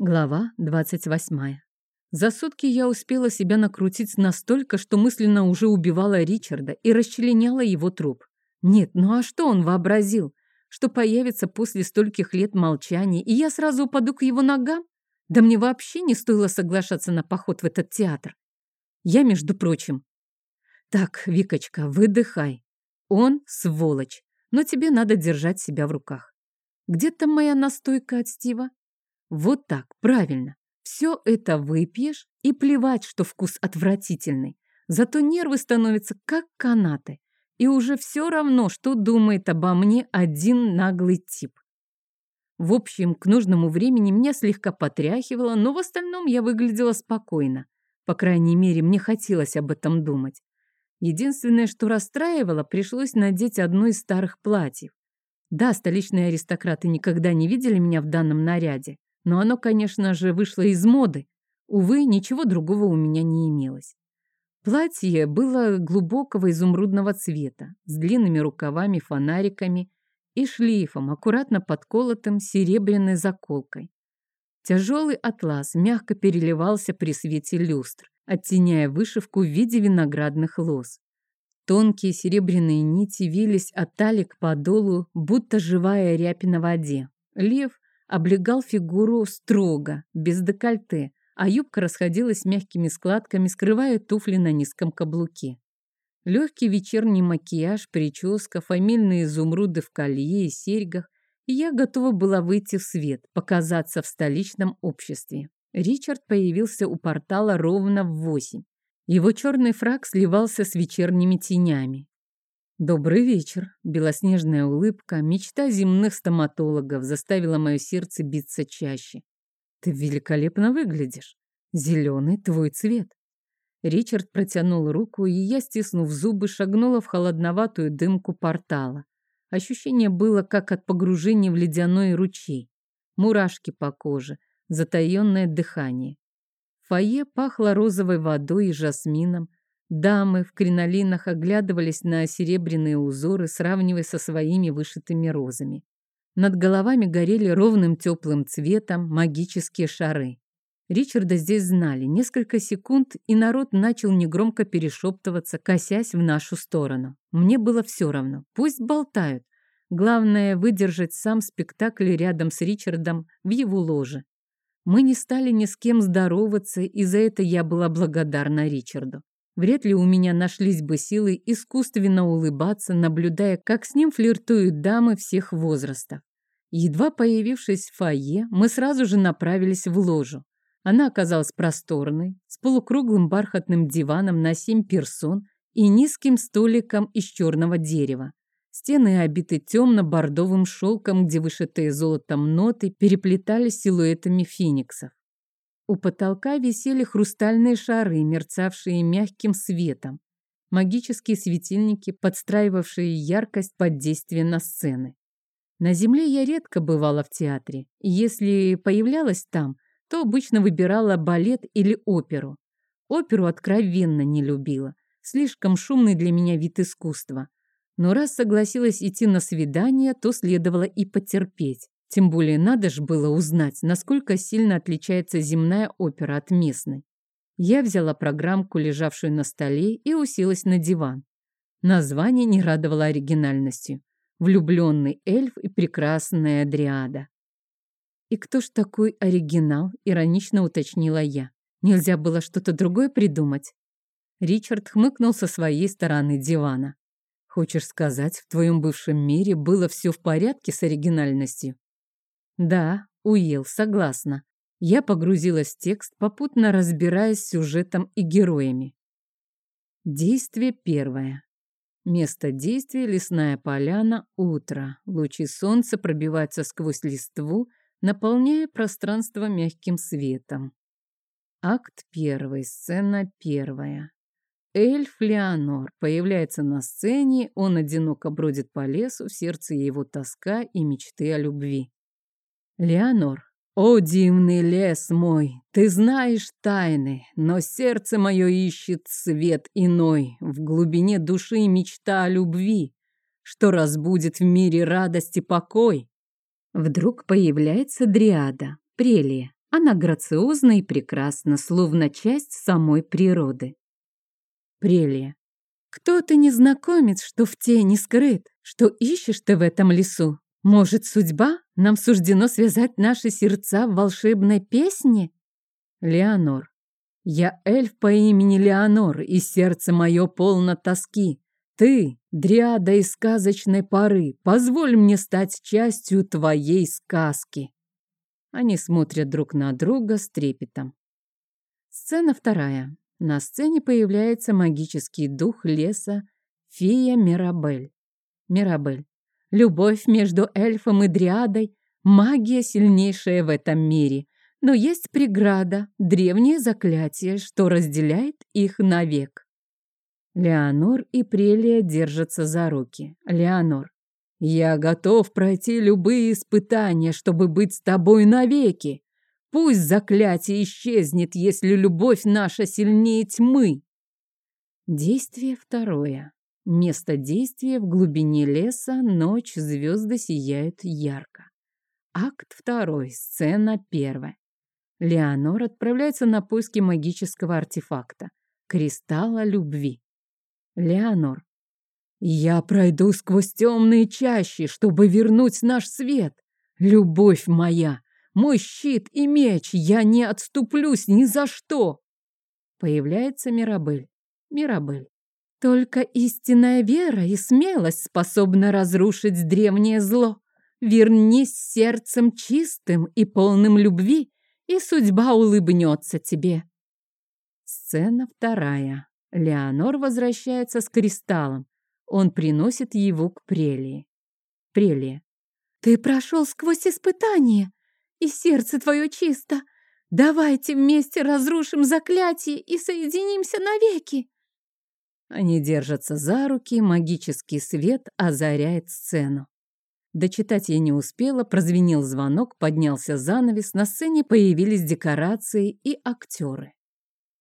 Глава 28. За сутки я успела себя накрутить настолько, что мысленно уже убивала Ричарда и расчленяла его труп. Нет, ну а что он вообразил? Что появится после стольких лет молчания, и я сразу упаду к его ногам? Да мне вообще не стоило соглашаться на поход в этот театр. Я, между прочим. Так, Викочка, выдыхай. Он сволочь, но тебе надо держать себя в руках. Где там моя настойка от Стива? Вот так, правильно. Все это выпьешь и плевать, что вкус отвратительный. Зато нервы становятся как канаты. И уже все равно, что думает обо мне один наглый тип. В общем, к нужному времени меня слегка потряхивало, но в остальном я выглядела спокойно. По крайней мере, мне хотелось об этом думать. Единственное, что расстраивало, пришлось надеть одно из старых платьев. Да, столичные аристократы никогда не видели меня в данном наряде, но оно, конечно же, вышло из моды. Увы, ничего другого у меня не имелось. Платье было глубокого изумрудного цвета, с длинными рукавами-фонариками и шлейфом, аккуратно подколотым серебряной заколкой. Тяжелый атлас мягко переливался при свете люстр, оттеняя вышивку в виде виноградных лоз. Тонкие серебряные нити вились от талии к подолу, будто живая рябь на воде. Лев облегал фигуру строго, без декольте, а юбка расходилась мягкими складками, скрывая туфли на низком каблуке. Легкий вечерний макияж, прическа, фамильные изумруды в колье и серьгах, и я готова была выйти в свет, показаться в столичном обществе. Ричард появился у портала ровно в восемь. Его черный фраг сливался с вечерними тенями. Добрый вечер. Белоснежная улыбка, мечта земных стоматологов заставила мое сердце биться чаще. Ты великолепно выглядишь. Зеленый твой цвет. Ричард протянул руку, и я, стиснув зубы, шагнула в холодноватую дымку портала. Ощущение было, как от погружения в ледяной ручей. Мурашки по коже, затаенное дыхание. Фойе пахло розовой водой и жасмином, Дамы в кринолинах оглядывались на серебряные узоры, сравнивая со своими вышитыми розами. Над головами горели ровным теплым цветом магические шары. Ричарда здесь знали. Несколько секунд, и народ начал негромко перешептываться, косясь в нашу сторону. Мне было все равно. Пусть болтают. Главное — выдержать сам спектакль рядом с Ричардом в его ложе. Мы не стали ни с кем здороваться, и за это я была благодарна Ричарду. Вряд ли у меня нашлись бы силы искусственно улыбаться, наблюдая, как с ним флиртуют дамы всех возрастов. Едва появившись в фойе, мы сразу же направились в ложу. Она оказалась просторной, с полукруглым бархатным диваном на семь персон и низким столиком из черного дерева. Стены обиты темно-бордовым шелком, где вышитые золотом ноты переплетались силуэтами фениксов. У потолка висели хрустальные шары, мерцавшие мягким светом, магические светильники, подстраивавшие яркость под действие на сцены. На земле я редко бывала в театре, и если появлялась там, то обычно выбирала балет или оперу. Оперу откровенно не любила, слишком шумный для меня вид искусства. Но раз согласилась идти на свидание, то следовало и потерпеть. Тем более надо же было узнать, насколько сильно отличается земная опера от местной. Я взяла программку, лежавшую на столе, и уселась на диван. Название не радовало оригинальностью. «Влюбленный эльф и прекрасная дриада». «И кто ж такой оригинал?» — иронично уточнила я. «Нельзя было что-то другое придумать?» Ричард хмыкнул со своей стороны дивана. «Хочешь сказать, в твоем бывшем мире было все в порядке с оригинальностью?» Да, Уилл, согласна. Я погрузилась в текст, попутно разбираясь с сюжетом и героями. Действие первое. Место действия – лесная поляна, утро. Лучи солнца пробиваются сквозь листву, наполняя пространство мягким светом. Акт первый, сцена первая. Эльф Леонор появляется на сцене, он одиноко бродит по лесу, в сердце его тоска и мечты о любви. Леонор. «О, дивный лес мой, ты знаешь тайны, но сердце мое ищет свет иной, в глубине души мечта о любви, что разбудит в мире радость и покой». Вдруг появляется Дриада, Прелия. Она грациозна и прекрасна, словно часть самой природы. Прелия. Кто ты незнакомец, что в тени скрыт? Что ищешь ты в этом лесу? Может, судьба? Нам суждено связать наши сердца в волшебной песне? Леонор. Я эльф по имени Леонор, и сердце мое полно тоски. Ты, дриада из сказочной поры, позволь мне стать частью твоей сказки. Они смотрят друг на друга с трепетом. Сцена вторая. На сцене появляется магический дух леса фея Мирабель. Мирабель. Любовь между эльфом и дриадой – магия сильнейшая в этом мире. Но есть преграда, древнее заклятие, что разделяет их навек. Леонор и Прелия держатся за руки. Леонор. «Я готов пройти любые испытания, чтобы быть с тобой навеки. Пусть заклятие исчезнет, если любовь наша сильнее тьмы». Действие второе. Место действия в глубине леса, ночь, звезды сияют ярко. Акт второй, сцена первая. Леонор отправляется на поиски магического артефакта – кристалла любви. Леонор. «Я пройду сквозь темные чащи, чтобы вернуть наш свет. Любовь моя, мой щит и меч, я не отступлюсь ни за что!» Появляется Мирабель. Мирабель. Только истинная вера и смелость способна разрушить древнее зло. Вернись сердцем чистым и полным любви, и судьба улыбнется тебе. Сцена вторая. Леонор возвращается с кристаллом. Он приносит его к Прелии. Прелия. «Ты прошел сквозь испытание, и сердце твое чисто. Давайте вместе разрушим заклятие и соединимся навеки!» Они держатся за руки, магический свет озаряет сцену. Дочитать я не успела, прозвенел звонок, поднялся занавес, на сцене появились декорации и актеры.